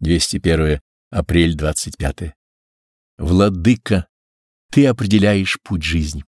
201 апрель 25. Владыка, ты определяешь путь жизни.